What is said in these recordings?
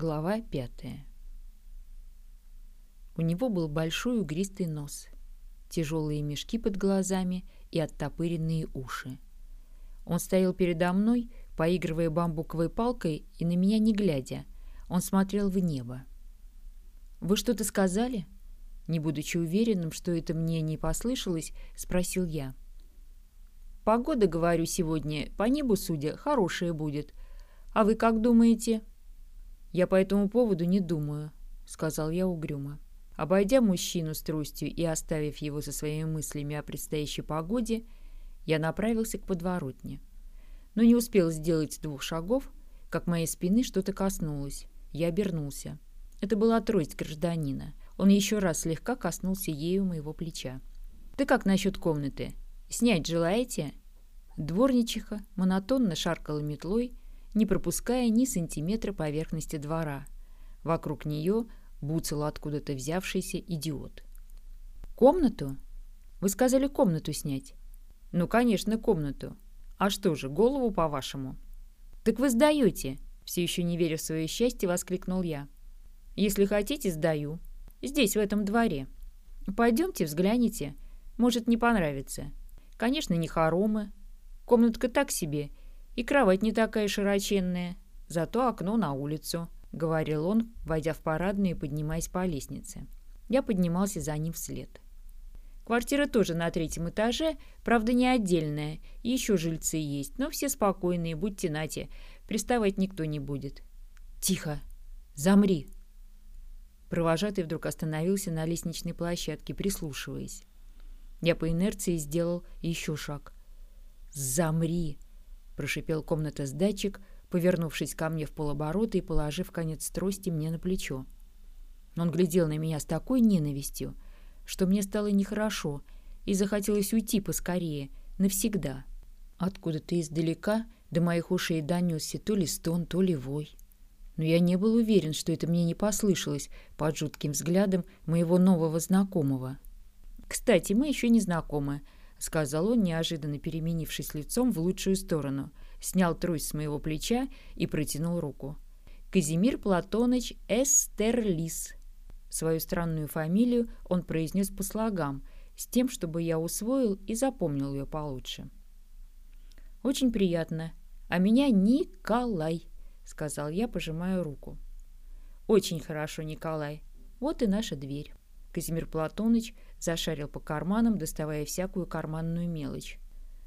Глава пятая. У него был большой угристый нос, тяжелые мешки под глазами и оттопыренные уши. Он стоял передо мной, поигрывая бамбуковой палкой и на меня не глядя. Он смотрел в небо. «Вы что-то сказали?» Не будучи уверенным, что это мне не послышалось, спросил я. «Погода, говорю, сегодня, по небу судя, хорошая будет. А вы как думаете?» «Я по этому поводу не думаю», — сказал я угрюмо. Обойдя мужчину с тростью и оставив его со своими мыслями о предстоящей погоде, я направился к подворотне. Но не успел сделать двух шагов, как моей спины что-то коснулось. Я обернулся. Это была трость гражданина. Он еще раз слегка коснулся ею моего плеча. «Ты как насчет комнаты? Снять желаете?» Дворничиха монотонно шаркала метлой, не пропуская ни сантиметра поверхности двора. Вокруг нее буцал откуда-то взявшийся идиот. «Комнату? Вы сказали комнату снять?» «Ну, конечно, комнату. А что же, голову, по-вашему?» «Так вы сдаете!» Все еще не веря в свое счастье, воскликнул я. «Если хотите, сдаю. Здесь, в этом дворе. Пойдемте, взгляните. Может, не понравится. Конечно, не хоромы. Комнатка так себе, и кровать не такая широченная, зато окно на улицу», — говорил он, войдя в парадную и поднимаясь по лестнице. Я поднимался за ним вслед. Квартира тоже на третьем этаже, правда, не отдельная, еще жильцы есть, но все спокойные, будьте нате, приставать никто не будет. «Тихо! Замри!» Провожатый вдруг остановился на лестничной площадке, прислушиваясь. Я по инерции сделал еще шаг. «Замри!» Прошипел комната с датчик, повернувшись ко мне в полоборота и положив конец трости мне на плечо. Он глядел на меня с такой ненавистью, что мне стало нехорошо, и захотелось уйти поскорее, навсегда. Откуда-то издалека до моих ушей донесся то ли стон, то ли вой. Но я не был уверен, что это мне не послышалось под жутким взглядом моего нового знакомого. «Кстати, мы еще не знакомы», — сказал он, неожиданно переменившись лицом в лучшую сторону. Снял трость с моего плеча и протянул руку. «Казимир Платоныч Эстерлис». Свою странную фамилию он произнес по слогам, с тем, чтобы я усвоил и запомнил ее получше. «Очень приятно. А меня Николай», — сказал я, пожимая руку. «Очень хорошо, Николай. Вот и наша дверь». Казимир Платоныч зашарил по карманам, доставая всякую карманную мелочь.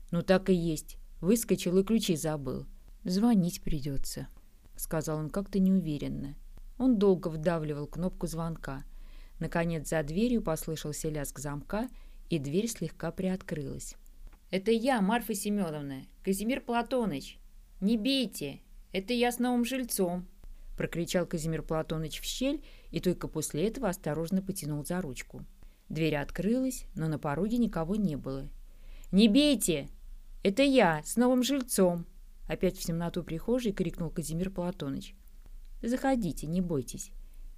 «Ну так и есть. Выскочил и ключи забыл. Звонить придется», — сказал он как-то неуверенно. Он долго вдавливал кнопку звонка. Наконец за дверью послышался лязг замка, и дверь слегка приоткрылась. «Это я, Марфа Семеновна, Казимир Платоныч. Не бейте, это я с новым жильцом», — прокричал Казимир Платоныч в щель и только после этого осторожно потянул за ручку. Дверь открылась, но на пороге никого не было. «Не бейте! Это я, с новым жильцом!» Опять в темноту прихожей крикнул Казимир Платоныч. «Заходите, не бойтесь!»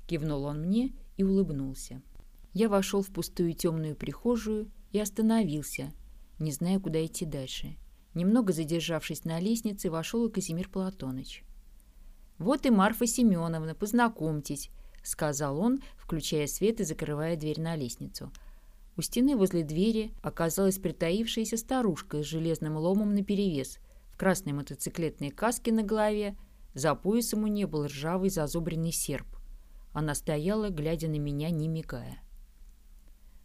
Кивнул он мне и улыбнулся. Я вошел в пустую темную прихожую и остановился, не зная, куда идти дальше. Немного задержавшись на лестнице, вошел и Казимир Платоныч. «Вот и Марфа Семеновна, познакомьтесь», — сказал он, включая свет и закрывая дверь на лестницу. У стены возле двери оказалась притаившаяся старушка с железным ломом наперевес, в красной мотоциклетной каске на голове, за поясом у нее был ржавый зазубренный серп. Она стояла, глядя на меня, не мигая.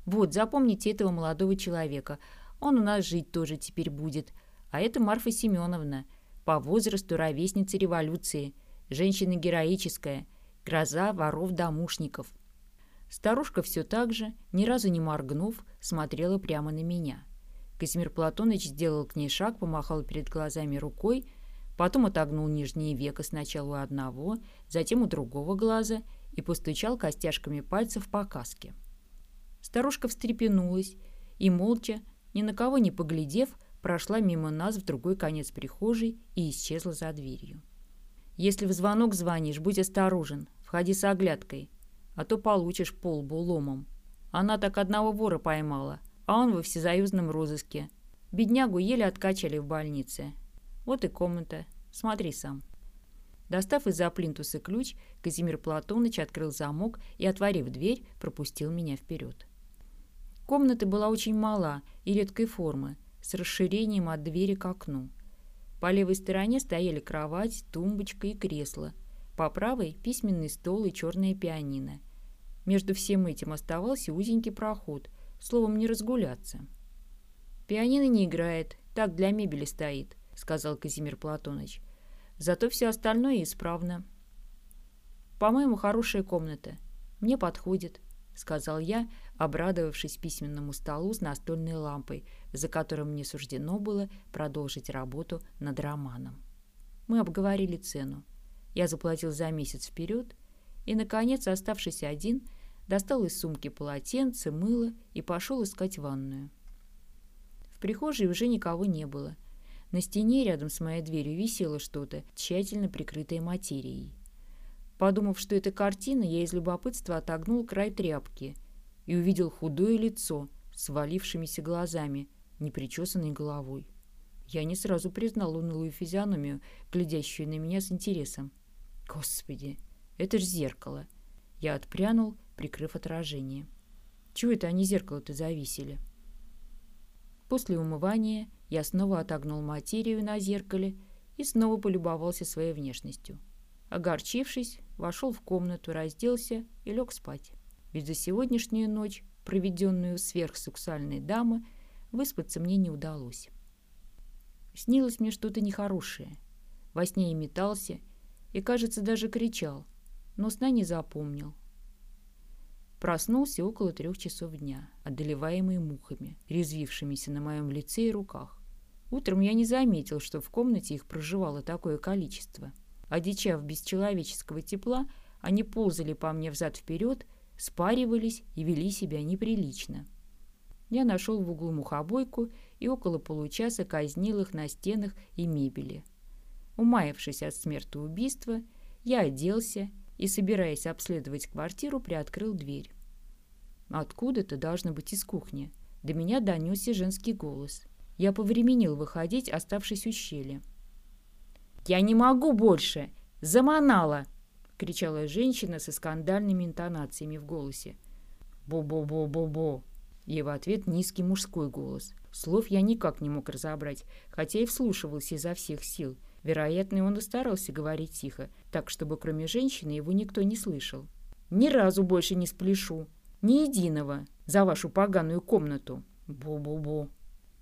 «Вот, запомните этого молодого человека. Он у нас жить тоже теперь будет. А это Марфа Семеновна, по возрасту ровесница революции, женщина героическая — Гроза воров-домушников. Старушка все так же, ни разу не моргнув, смотрела прямо на меня. Казимир Платоныч сделал к ней шаг, помахал перед глазами рукой, потом отогнул нижнее веко сначала у одного, затем у другого глаза и постучал костяшками пальцев по каске. Старушка встрепенулась и, молча, ни на кого не поглядев, прошла мимо нас в другой конец прихожей и исчезла за дверью. «Если в звонок звонишь, будь осторожен», Входи с оглядкой, а то получишь полбу ломом. Она так одного вора поймала, а он во всесоюзном розыске. Беднягу еле откачали в больнице. Вот и комната. Смотри сам. Достав из-за плинтуса ключ, Казимир Платоныч открыл замок и, отворив дверь, пропустил меня вперед. Комната была очень мала и редкой формы, с расширением от двери к окну. По левой стороне стояли кровать, тумбочка и кресло. По правой – письменный стол и черная пианино. Между всем этим оставался узенький проход, словом, не разгуляться. «Пианино не играет, так для мебели стоит», — сказал Казимир Платоныч. «Зато все остальное исправно». «По-моему, хорошая комната. Мне подходит», — сказал я, обрадовавшись письменному столу с настольной лампой, за которым мне суждено было продолжить работу над романом. Мы обговорили цену. Я заплатил за месяц вперед, и, наконец, оставшись один, достал из сумки полотенце, мыло и пошел искать ванную. В прихожей уже никого не было. На стене рядом с моей дверью висело что-то, тщательно прикрытое материей. Подумав, что это картина, я из любопытства отогнул край тряпки и увидел худое лицо с валившимися глазами, непричесанной головой. Я не сразу признал унылую физиономию, глядящую на меня с интересом. Господи, это ж зеркало. Я отпрянул, прикрыв отражение. Чего это они зеркало-то зависели? После умывания я снова отогнул материю на зеркале и снова полюбовался своей внешностью. Огорчившись, вошел в комнату, разделся и лег спать. Ведь за сегодняшнюю ночь, проведенную сверхсексуальной дамы, выспаться мне не удалось. Снилось мне что-то нехорошее. Во сне я метался и, кажется, даже кричал, но сна не запомнил. Проснулся около трех часов дня, одолеваемый мухами, резвившимися на моем лице и руках. Утром я не заметил, что в комнате их проживало такое количество. Одичав без человеческого тепла, они ползали по мне взад-вперед, спаривались и вели себя неприлично. Я нашел в углу мухобойку и около получаса казнил их на стенах и мебели. Умаявшись от смертоубийства, я оделся и, собираясь обследовать квартиру, приоткрыл дверь. Откуда-то, должно быть, из кухни. До меня донесся женский голос. Я повременил выходить, оставшись у щели. «Я не могу больше! Заманала!» — кричала женщина со скандальными интонациями в голосе. «Бо-бо-бо-бо-бо!» В ответ низкий мужской голос. Слов я никак не мог разобрать, хотя и вслушивался изо всех сил — Вероятно, он и старался говорить тихо, так, чтобы кроме женщины его никто не слышал. «Ни разу больше не спляшу. Ни единого. За вашу поганую комнату. Бу-бу-бу.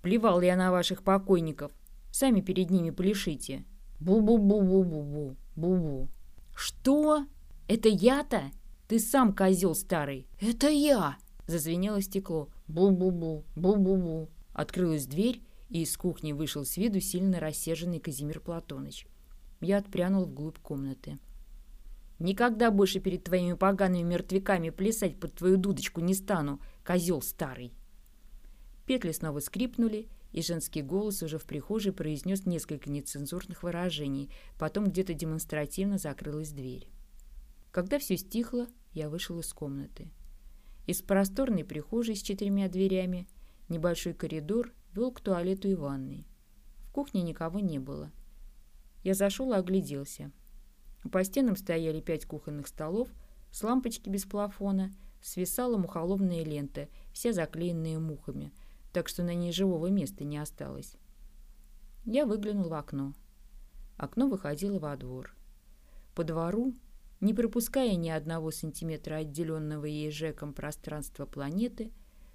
Плевал я на ваших покойников. Сами перед ними пляшите. Бу-бу-бу-бу-бу-бу. Бу-бу». «Что? Это я-то? Ты сам козел старый. Это я!» Зазвенело стекло. Бу-бу-бу. Бу-бу-бу. Открылась дверь, и из кухни вышел с виду сильно рассерженный Казимир Платоныч. Я отпрянул вглубь комнаты. «Никогда больше перед твоими погаными мертвяками плясать под твою дудочку не стану, козел старый!» Петли снова скрипнули, и женский голос уже в прихожей произнес несколько нецензурных выражений, потом где-то демонстративно закрылась дверь. Когда все стихло, я вышел из комнаты. Из просторной прихожей с четырьмя дверями небольшой коридор вел к туалету и ванной. В кухне никого не было. Я зашел и огляделся. По стенам стояли пять кухонных столов, с лампочки без плафона, свисала мухоловная лента, вся заклеенная мухами, так что на ней живого места не осталось. Я выглянул в окно. Окно выходило во двор. По двору, не пропуская ни одного сантиметра отделенного ей жеком пространства планеты,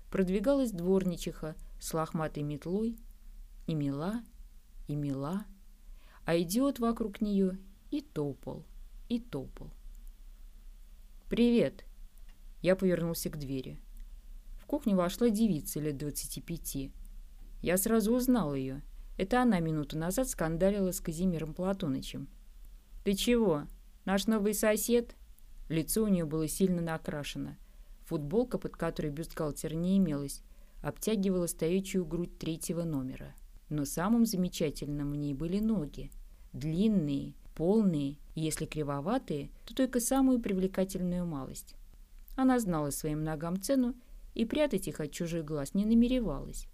продвигалась дворничиха с лохматой метлой, и мила, и мила, а идиот вокруг нее и топал, и топал. «Привет!» Я повернулся к двери. В кухню вошла девица лет двадцати пяти. Я сразу узнал ее. Это она минуту назад скандалила с Казимиром Платонычем. «Ты чего? Наш новый сосед?» Лицо у нее было сильно накрашено – Футболка, под которой бюстгальтера не имелось, обтягивала стоячую грудь третьего номера. Но самым замечательным в ней были ноги. Длинные, полные, если кривоватые, то только самую привлекательную малость. Она знала своим ногам цену и прятать их от чужих глаз не намеревалась.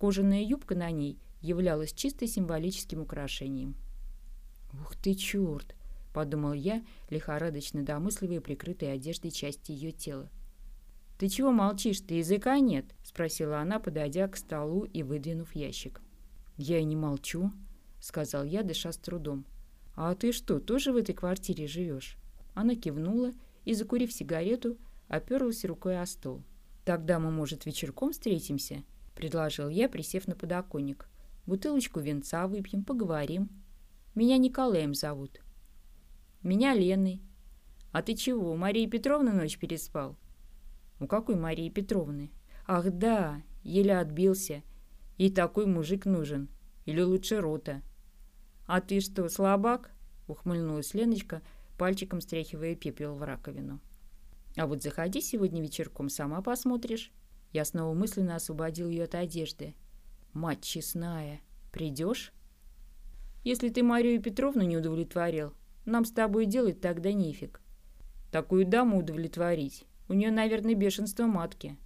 Кожаная юбка на ней являлась чисто символическим украшением. «Ух ты, черт! Подумал я, лихорадочно домысливая прикрытой одеждой части ее тела. «Ты чего молчишь? Ты языка нет?» — спросила она, подойдя к столу и выдвинув ящик. «Я и не молчу», — сказал я, дыша с трудом. «А ты что, тоже в этой квартире живешь?» Она кивнула и, закурив сигарету, оперлась рукой о стол. «Тогда мы, может, вечерком встретимся?» — предложил я, присев на подоконник. «Бутылочку венца выпьем, поговорим. Меня Николаем зовут». «Меня Леной». «А ты чего, Мария Петровна ночь переспал?» «У какой Марии Петровны?» «Ах да, еле отбился. И такой мужик нужен. Или лучше рота». «А ты что, слабак?» — ухмыльнулась Леночка, пальчиком стряхивая пепел в раковину. «А вот заходи сегодня вечерком, сама посмотришь». Я снова мысленно освободил ее от одежды. «Мать честная, придешь?» «Если ты Марию Петровну не удовлетворил, нам с тобой делать тогда нефиг. Такую даму удовлетворить. У нее, наверное, бешенство матки».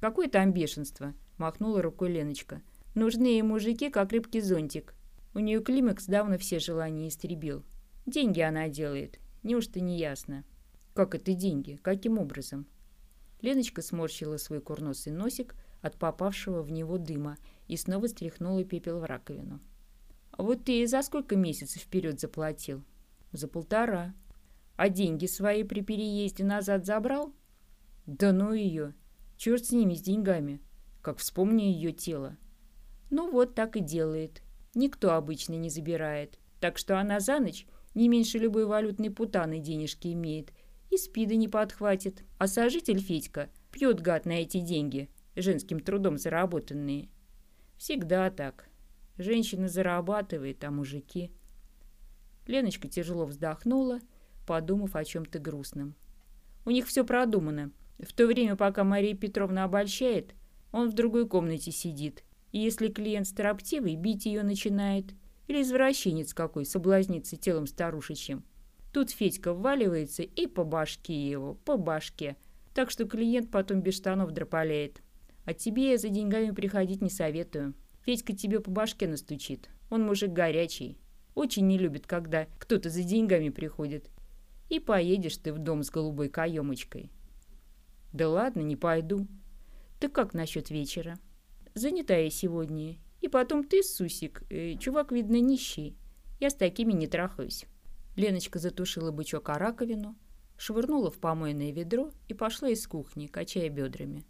«Какое там бешенство?» – махнула рукой Леночка. «Нужны ей мужики, как рыбки зонтик. У нее климакс давно все желания истребил. Деньги она делает. Неужто не ясно? Как это деньги? Каким образом? Леночка сморщила свой курносый носик от попавшего в него дыма и снова стряхнула пепел в раковину. «А вот ты за сколько месяцев вперед заплатил?» «За полтора». «А деньги свои при переезде назад забрал?» «Да ну ее! Черт с ними, с деньгами! Как вспомню ее тело!» «Ну вот так и делает никто обычно не забирает. Так что она за ночь не меньше любой валютной путаны денежки имеет. И спида не подхватит. А сожитель Федька пьет гад на эти деньги, женским трудом заработанные. Всегда так. Женщина зарабатывает, а мужики... Леночка тяжело вздохнула, подумав о чем-то грустном. У них все продумано. В то время, пока Мария Петровна обольщает, он в другой комнате сидит, и если клиент строптивый, бить ее начинает. Или извращенец какой, соблазнится телом старушечьим. Тут Федька вваливается и по башке его, по башке. Так что клиент потом без штанов дрополяет. А тебе я за деньгами приходить не советую. Федька тебе по башке настучит. Он мужик горячий. Очень не любит, когда кто-то за деньгами приходит. И поедешь ты в дом с голубой каемочкой. Да ладно, не пойду. Ты как насчет вечера? занята я сегодня. И потом ты, Сусик, э, чувак, видно, нищий. Я с такими не трахаюсь». Леночка затушила бычок о раковину, швырнула в помойное ведро и пошла из кухни, качая бедрами.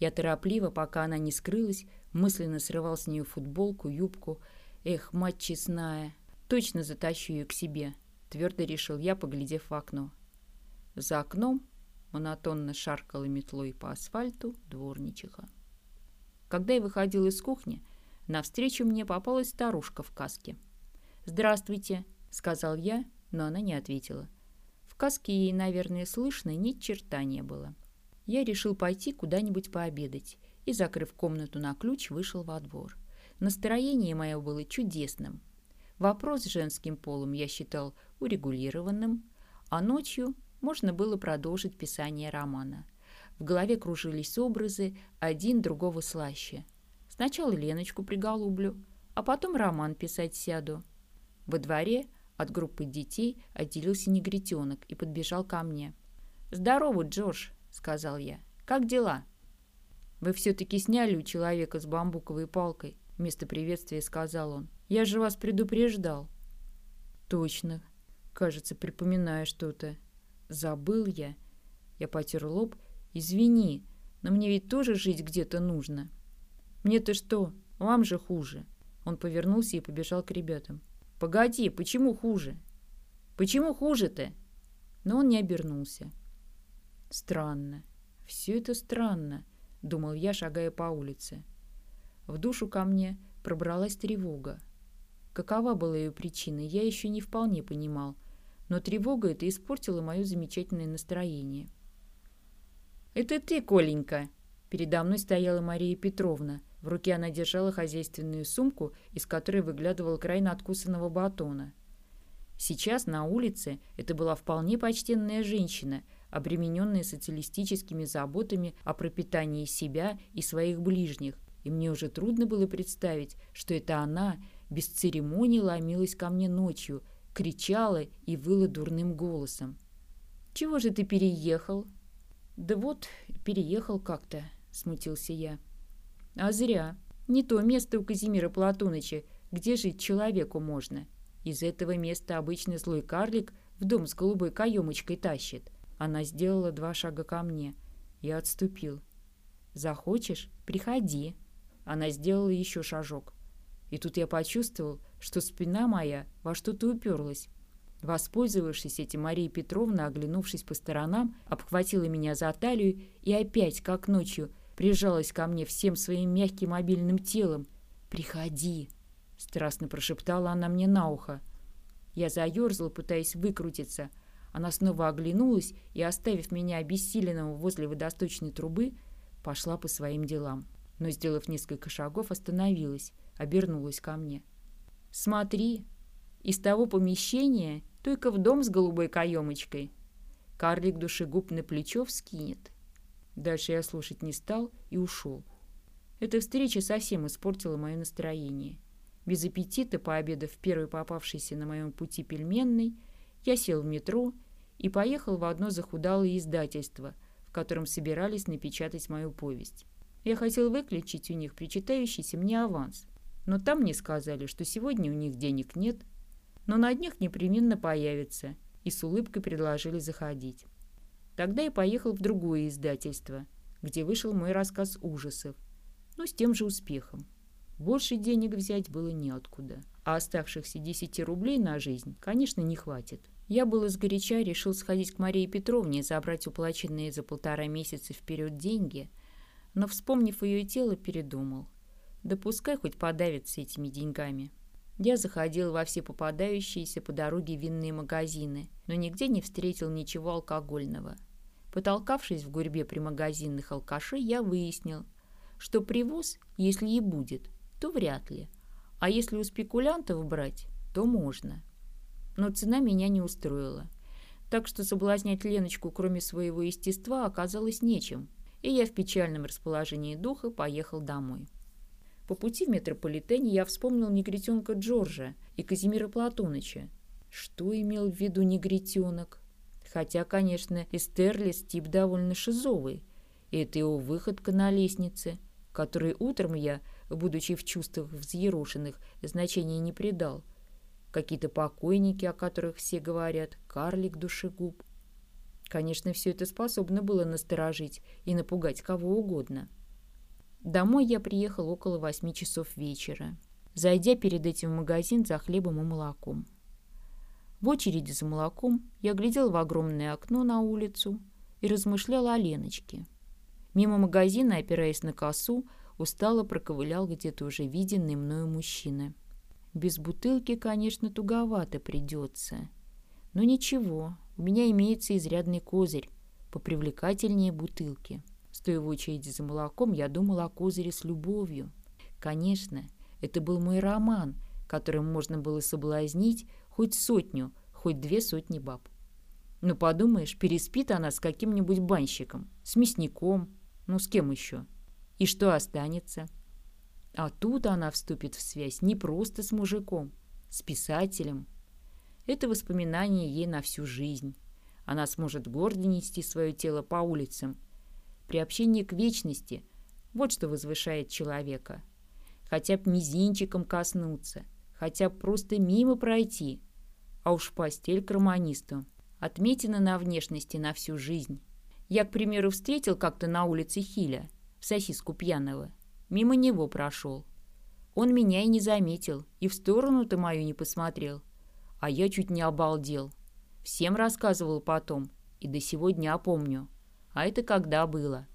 Я торопливо, пока она не скрылась, мысленно срывал с нее футболку, юбку. Эх, мать честная, точно затащу ее к себе, твердо решил я, поглядев в окно. За окном монотонно шаркала метлой по асфальту дворничиха. Когда я выходил из кухни, навстречу мне попалась старушка в каске. «Здравствуйте», — сказал я, но она не ответила. В каске ей, наверное, слышно ни черта не было. Я решил пойти куда-нибудь пообедать и, закрыв комнату на ключ, вышел во двор. Настроение мое было чудесным. Вопрос с женским полом я считал урегулированным, а ночью можно было продолжить писание романа. В голове кружились образы, один другого слаще. Сначала Леночку приголублю, а потом роман писать сяду. Во дворе от группы детей отделился негритенок и подбежал ко мне. «Здорово, Джордж», — сказал я. «Как дела?» «Вы все-таки сняли у человека с бамбуковой палкой», — вместо приветствия сказал он. «Я же вас предупреждал». «Точно. Кажется, припоминаю что-то. Забыл я». Я потер лоб Извини, но мне ведь тоже жить где-то нужно. Мне-то что? Вам же хуже. Он повернулся и побежал к ребятам. Погоди, почему хуже? Почему хуже-то? Но он не обернулся. Странно. Все это странно, думал я, шагая по улице. В душу ко мне пробралась тревога. Какова была ее причина, я еще не вполне понимал, но тревога эта испортила мое замечательное настроение. «Это ты, Коленька!» Передо мной стояла Мария Петровна. В руке она держала хозяйственную сумку, из которой выглядывал край надкусанного батона. Сейчас на улице это была вполне почтенная женщина, обремененная социалистическими заботами о пропитании себя и своих ближних, и мне уже трудно было представить, что это она без церемоний ломилась ко мне ночью, кричала и выла дурным голосом. «Чего же ты переехал?» «Да вот, переехал как-то», — смутился я. «А зря. Не то место у Казимира Платоныча, где жить человеку можно. Из этого места обычно злой карлик в дом с голубой каемочкой тащит. Она сделала два шага ко мне. Я отступил. «Захочешь? Приходи». Она сделала еще шажок. И тут я почувствовал, что спина моя во что-то уперлась. Воспользовавшись этим, Мария Петровна, оглянувшись по сторонам, обхватила меня за талию и опять, как ночью, прижалась ко мне всем своим мягким мобильным телом. «Приходи!» — страстно прошептала она мне на ухо. Я заерзал, пытаясь выкрутиться. Она снова оглянулась и, оставив меня обессиленного возле водосточной трубы, пошла по своим делам. Но, сделав несколько шагов, остановилась, обернулась ко мне. «Смотри, из того помещения только в дом с голубой каемочкой. Карлик душегуб на плечо вскинет». Дальше я слушать не стал и ушел. Эта встреча совсем испортила мое настроение. Без аппетита, пообедав в первой попавшейся на моем пути пельменной, я сел в метро и поехал в одно захудалое издательство, в котором собирались напечатать мою повесть. Я хотел выключить у них причитающийся мне аванс, но там мне сказали, что сегодня у них денег нет, но на днях непременно появится, и с улыбкой предложили заходить. Тогда я поехал в другое издательство, где вышел мой рассказ ужасов, но с тем же успехом. Больше денег взять было неоткуда, а оставшихся 10 рублей на жизнь, конечно, не хватит. Я был изгоряча решил сходить к Марии Петровне и забрать уплаченные за полтора месяца вперед деньги, но, вспомнив ее тело, передумал. Да пускай хоть подавится этими деньгами. Я заходил во все попадающиеся по дороге винные магазины, но нигде не встретил ничего алкогольного. Потолкавшись в гурьбе при магазинных алкашей, я выяснил, что привоз, если и будет, то вряд ли. А если у спекулянтов брать, то можно. Но цена меня не устроила. Так что соблазнять Леночку, кроме своего естества, оказалось нечем. И я в печальном расположении духа поехал домой. По пути в метрополитене я вспомнил негритенка Джорджа и Казимира Платоныча. Что имел в виду негритенок? Хотя, конечно, Эстерлис тип довольно шизовый. И это его выходка на лестнице, которой утром я будучи в чувствах взъерошенных, значения не придал. Какие-то покойники, о которых все говорят, карлик душегуб. Конечно, все это способно было насторожить и напугать кого угодно. Домой я приехал около восьми часов вечера, зайдя перед этим в магазин за хлебом и молоком. В очереди за молоком я глядел в огромное окно на улицу и размышлял о Леночке. Мимо магазина, опираясь на косу, устало проковылял где-то уже виденный мною мужчина. Без бутылки, конечно, туговато придется. Но ничего, у меня имеется изрядный козырь, попривлекательнее бутылки. Стоя в очереди за молоком, я думал о козыре с любовью. Конечно, это был мой роман, которым можно было соблазнить хоть сотню, хоть две сотни баб. Ну, подумаешь, переспит она с каким-нибудь банщиком, с мясником, ну, с кем еще? И что останется? А тут она вступит в связь не просто с мужиком, с писателем. Это воспоминание ей на всю жизнь. Она сможет гордо нести свое тело по улицам. Приобщение к вечности – вот что возвышает человека. Хотя б мизинчиком коснуться, хотя б просто мимо пройти. А уж постель к романисту отметина на внешности на всю жизнь. Я, к примеру, встретил как-то на улице Хиля – сосиску пьяного. Мимо него прошел. Он меня и не заметил, и в сторону-то мою не посмотрел. А я чуть не обалдел. Всем рассказывал потом, и до сегодня помню. А это когда было?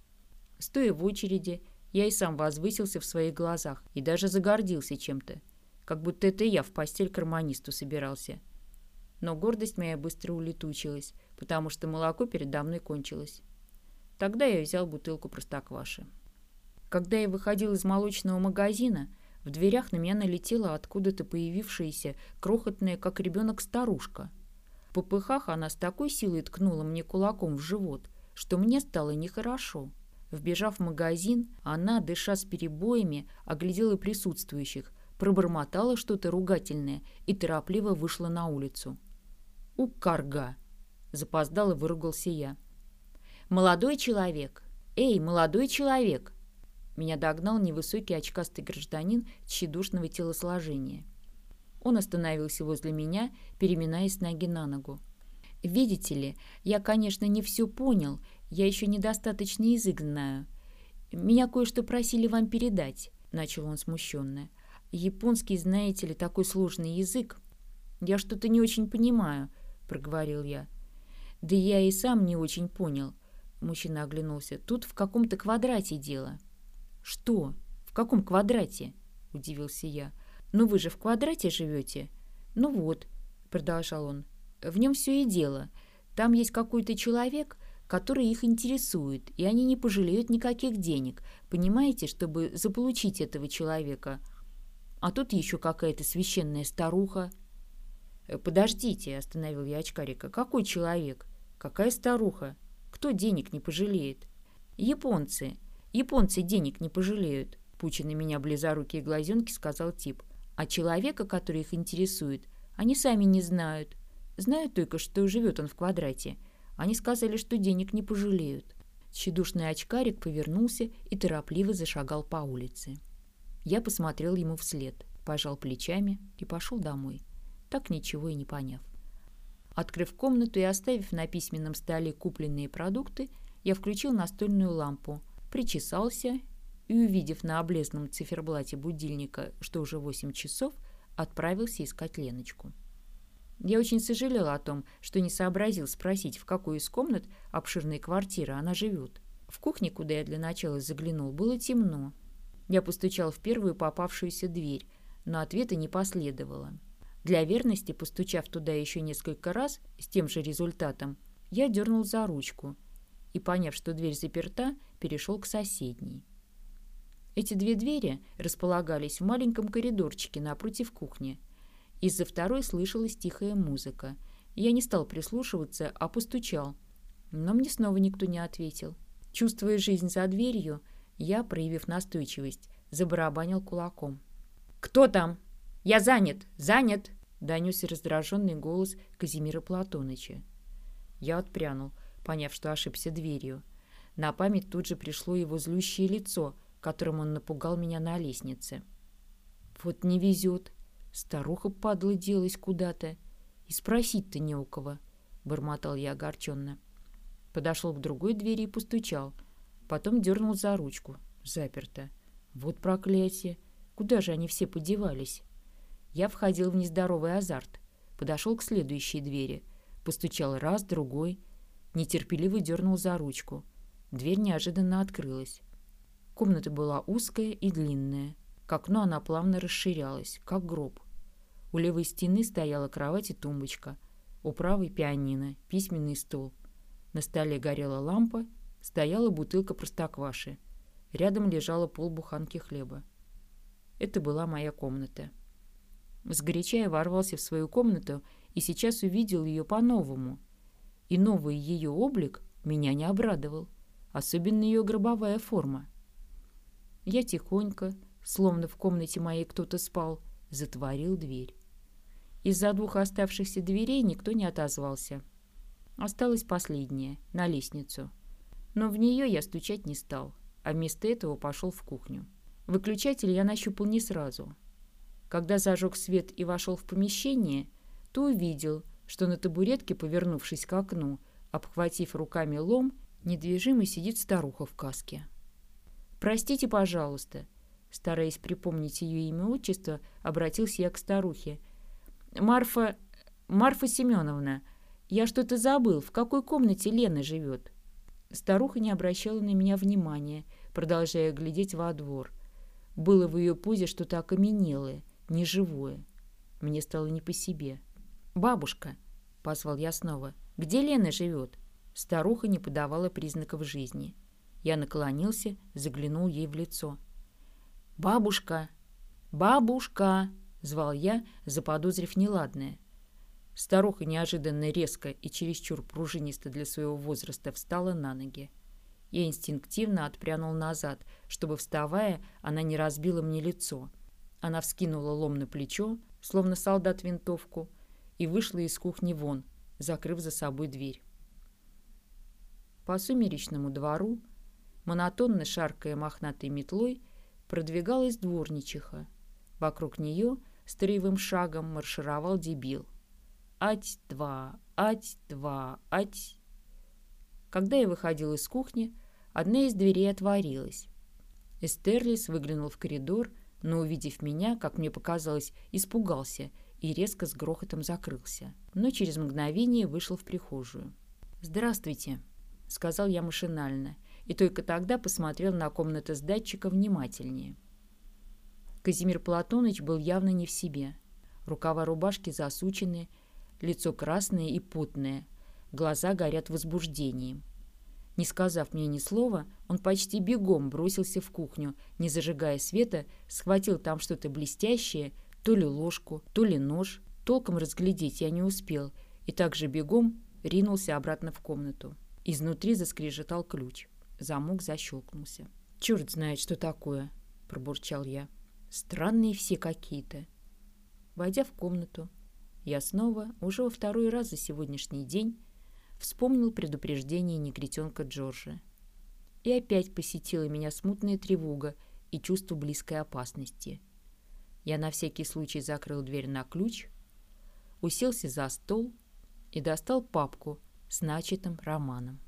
Стоя в очереди, я и сам возвысился в своих глазах и даже загордился чем-то. Как будто это я в постель к романисту собирался. Но гордость моя быстро улетучилась, потому что молоко передо мной кончилось. Тогда я взял бутылку простокваши. Когда я выходил из молочного магазина, в дверях на меня налетела откуда-то появившаяся крохотная, как ребенок, старушка. В попыхах она с такой силой ткнула мне кулаком в живот, что мне стало нехорошо. Вбежав в магазин, она, дыша с перебоями, оглядела присутствующих, пробормотала что-то ругательное и торопливо вышла на улицу. «У карга!» — запоздало выругался я. «Молодой человек! Эй, молодой человек!» Меня догнал невысокий очкастый гражданин тщедушного телосложения. Он остановился возле меня, переминаясь ноги на ногу. «Видите ли, я, конечно, не все понял, я еще недостаточно язык знаю. Меня кое-что просили вам передать», — начал он смущенно. «Японский, знаете ли, такой сложный язык. Я что-то не очень понимаю», — проговорил я. «Да я и сам не очень понял», — мужчина оглянулся. «Тут в каком-то квадрате дело». «Что? В каком квадрате?» — удивился я. «Ну вы же в квадрате живете?» «Ну вот», — продолжал он, — «в нем все и дело. Там есть какой-то человек, который их интересует, и они не пожалеют никаких денег, понимаете, чтобы заполучить этого человека. А тут еще какая-то священная старуха». «Э, «Подождите», — остановил я очкарика, — «какой человек? Какая старуха? Кто денег не пожалеет?» «Японцы. Японцы денег не пожалеют», — пуча на меня близорукие глазенки сказал тип. А человека, который их интересует, они сами не знают. Знают только, что живет он в квадрате. Они сказали, что денег не пожалеют. Тщедушный очкарик повернулся и торопливо зашагал по улице. Я посмотрел ему вслед, пожал плечами и пошел домой, так ничего и не поняв. Открыв комнату и оставив на письменном столе купленные продукты, я включил настольную лампу, причесался и, увидев на облезном циферблате будильника, что уже 8 часов, отправился искать Леночку. Я очень сожалел о том, что не сообразил спросить, в какой из комнат обширной квартиры она живет. В кухне, куда я для начала заглянул, было темно. Я постучал в первую попавшуюся дверь, но ответа не последовало. Для верности, постучав туда еще несколько раз с тем же результатом, я дернул за ручку и, поняв, что дверь заперта, перешел к соседней. Эти две двери располагались в маленьком коридорчике напротив кухни. Из-за второй слышалась тихая музыка. Я не стал прислушиваться, а постучал. Но мне снова никто не ответил. Чувствуя жизнь за дверью, я, проявив настойчивость, забарабанил кулаком. «Кто там? Я занят! Занят!» — донесся раздраженный голос Казимира Платоныча. Я отпрянул, поняв, что ошибся дверью. На память тут же пришло его злющее лицо — которым он напугал меня на лестнице. Вот не везет. Старуха падла делась куда-то. И спросить-то не у кого, — бормотал я огорченно. Подошел к другой двери и постучал. Потом дернул за ручку. Заперто. Вот проклятие. Куда же они все подевались? Я входил в нездоровый азарт. Подошел к следующей двери. Постучал раз, другой. Нетерпеливо дернул за ручку. Дверь неожиданно открылась. Комната была узкая и длинная. К окну она плавно расширялась, как гроб. У левой стены стояла кровать и тумбочка. У правой пианино, письменный стол. На столе горела лампа, стояла бутылка простокваши. Рядом лежала полбуханки хлеба. Это была моя комната. Сгоряча я ворвался в свою комнату и сейчас увидел ее по-новому. И новый ее облик меня не обрадовал, особенно ее гробовая форма. Я тихонько, словно в комнате моей кто-то спал, затворил дверь. Из-за двух оставшихся дверей никто не отозвался. Осталась последняя, на лестницу. Но в нее я стучать не стал, а вместо этого пошел в кухню. Выключатель я нащупал не сразу. Когда зажег свет и вошел в помещение, то увидел, что на табуретке, повернувшись к окну, обхватив руками лом, недвижимо сидит старуха в каске. «Простите, пожалуйста», стараясь припомнить ее имя и отчество, обратился я к старухе. «Марфа... Марфа Семеновна, я что-то забыл. В какой комнате Лена живет?» Старуха не обращала на меня внимания, продолжая глядеть во двор. Было в ее пузе что-то окаменелое, неживое. Мне стало не по себе. «Бабушка», — позвал я снова, — «где Лена живет?» Старуха не подавала признаков жизни. Я наклонился, заглянул ей в лицо. «Бабушка! Бабушка!» — звал я, заподозрив неладное. Старуха неожиданно резко и чересчур пружинисто для своего возраста встала на ноги. Я инстинктивно отпрянул назад, чтобы, вставая, она не разбила мне лицо. Она вскинула лом на плечо, словно солдат винтовку, и вышла из кухни вон, закрыв за собой дверь. По сумеречному двору, монотонно шаркая мохнатой метлой, продвигалась дворничиха. Вокруг нее строевым шагом маршировал дебил. «Ать-два! Ать-два! Ать!» Когда я выходил из кухни, одна из дверей отворилась. Эстерлис выглянул в коридор, но, увидев меня, как мне показалось, испугался и резко с грохотом закрылся. Но через мгновение вышел в прихожую. «Здравствуйте», — сказал я машинально, и только тогда посмотрел на комнату с датчика внимательнее. Казимир Платоныч был явно не в себе. Рукава рубашки засучены, лицо красное и потное, глаза горят возбуждением. Не сказав мне ни слова, он почти бегом бросился в кухню, не зажигая света, схватил там что-то блестящее, то ли ложку, то ли нож. Толком разглядеть я не успел, и также бегом ринулся обратно в комнату. Изнутри заскрежетал ключ. Замок защелкнулся. «Черт знает, что такое!» – пробурчал я. «Странные все какие-то». Войдя в комнату, я снова, уже во второй раз за сегодняшний день, вспомнил предупреждение негритенка Джорджа. И опять посетила меня смутная тревога и чувство близкой опасности. Я на всякий случай закрыл дверь на ключ, уселся за стол и достал папку с начатым романом.